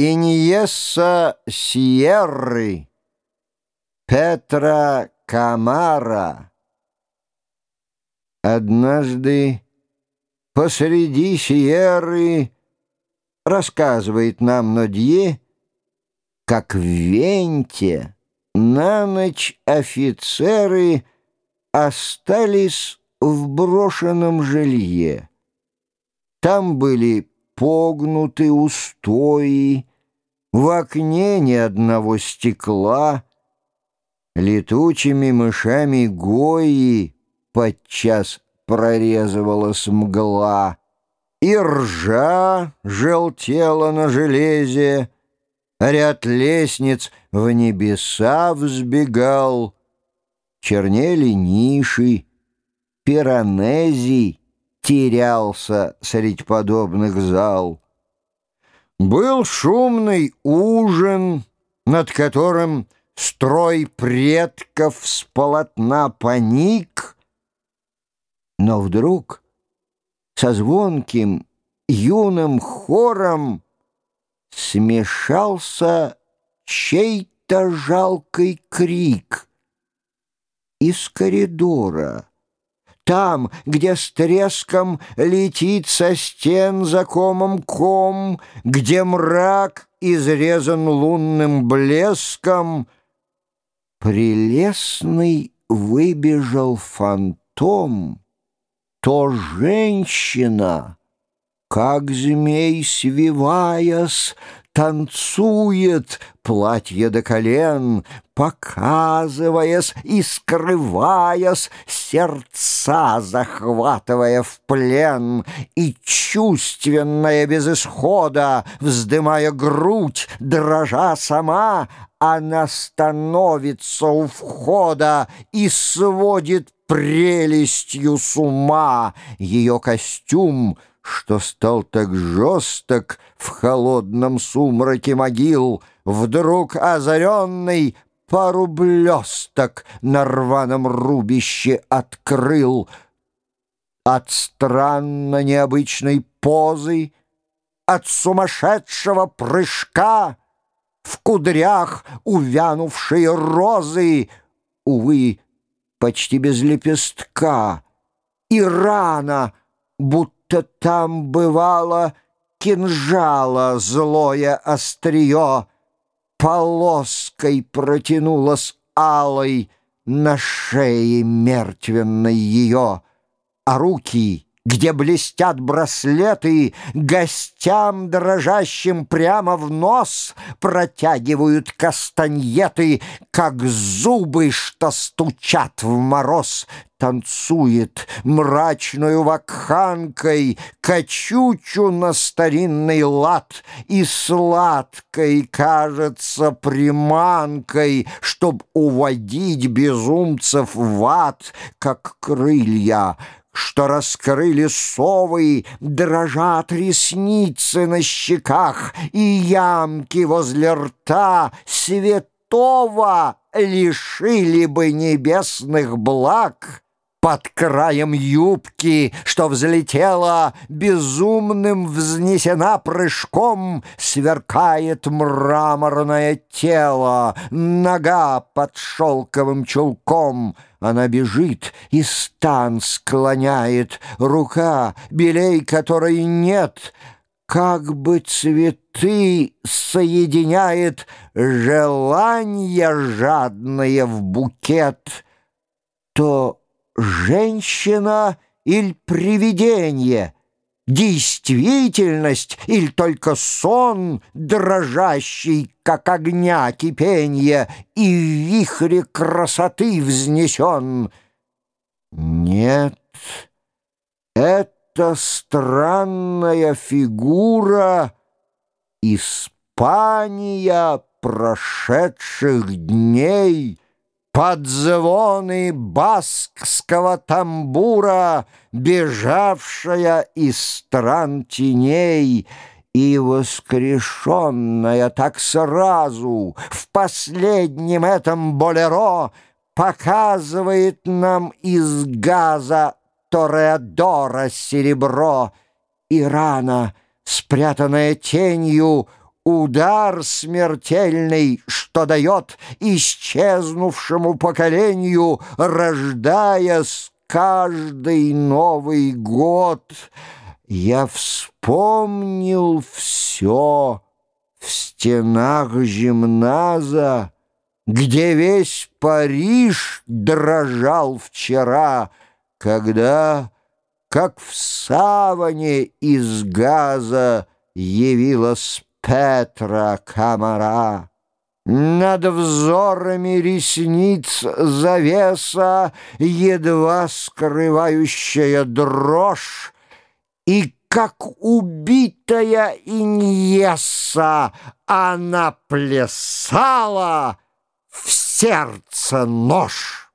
Пьеса Сиерры Петра Камара Однажды посреди Сиерры рассказывает нам Нодье, как в Венте на ночь офицеры остались в брошенном жилье. Там были погнуты устои, в окне ни одного стекла, летучими мышами гои подчас прорезывалась мгла, и ржа желтела на железе, ряд лестниц в небеса взбегал, чернели ниши, пиранези терялся средь подобных зал. Был шумный ужин, над которым строй предков с полотна паник, но вдруг со звонким юным хором смешался чей-то жалкий крик из коридора. Там, где с треском летит со стен за комом ком, Где мрак изрезан лунным блеском, Прелестный выбежал фантом, То женщина, как змей свиваясь, Танцует платье до колен, Показываясь и скрываясь, Сердца захватывая в плен, И чувственная без исхода, Вздымая грудь, дрожа сама, Она становится у входа И сводит прелестью с ума. Ее костюм — что стал так жесток в холодном сумраке могил, Вдруг озаренный пару блесток на рваном рубище открыл. От странно необычной позы, от сумасшедшего прыжка В кудрях увянувшие розы, увы, почти без лепестка, И рана, будто будто там бывало кинжала злое острие, полоской протянулось алой на шее мертвенной ее, а руки где блестят браслеты, гостям дрожащим прямо в нос протягивают кастаньеты, как зубы, что стучат в мороз. Танцует мрачную вакханкой Качучу на старинный лад И сладкой кажется приманкой, Чтоб уводить безумцев в ад, Как крылья — что раскрыли совы, дрожат ресницы на щеках и ямки возле рта святого лишили бы небесных благ под краем юбки, что взлетела, безумным взнесена прыжком, сверкает мраморное тело, нога под шелковым чулком. Она бежит и стан склоняет, рука, белей которой нет, как бы цветы соединяет желание жадное в букет, то женщина или привидение, действительность или только сон, дрожащий, как огня кипенье, и в вихре красоты взнесен. Нет, это странная фигура Испания прошедших дней — под звоны баскского тамбура, Бежавшая из стран теней, И воскрешенная так сразу В последнем этом болеро Показывает нам из газа Тореадора серебро, И рана, спрятанная тенью, Удар смертельный, что дает исчезнувшему поколению, рождая с каждый Новый год. Я вспомнил все в стенах гимназа, где весь Париж дрожал вчера, когда, как в саване из газа, явилась Петра Камара. Над взорами ресниц завеса, едва скрывающая дрожь, и как убитая Иньеса она плясала в сердце нож.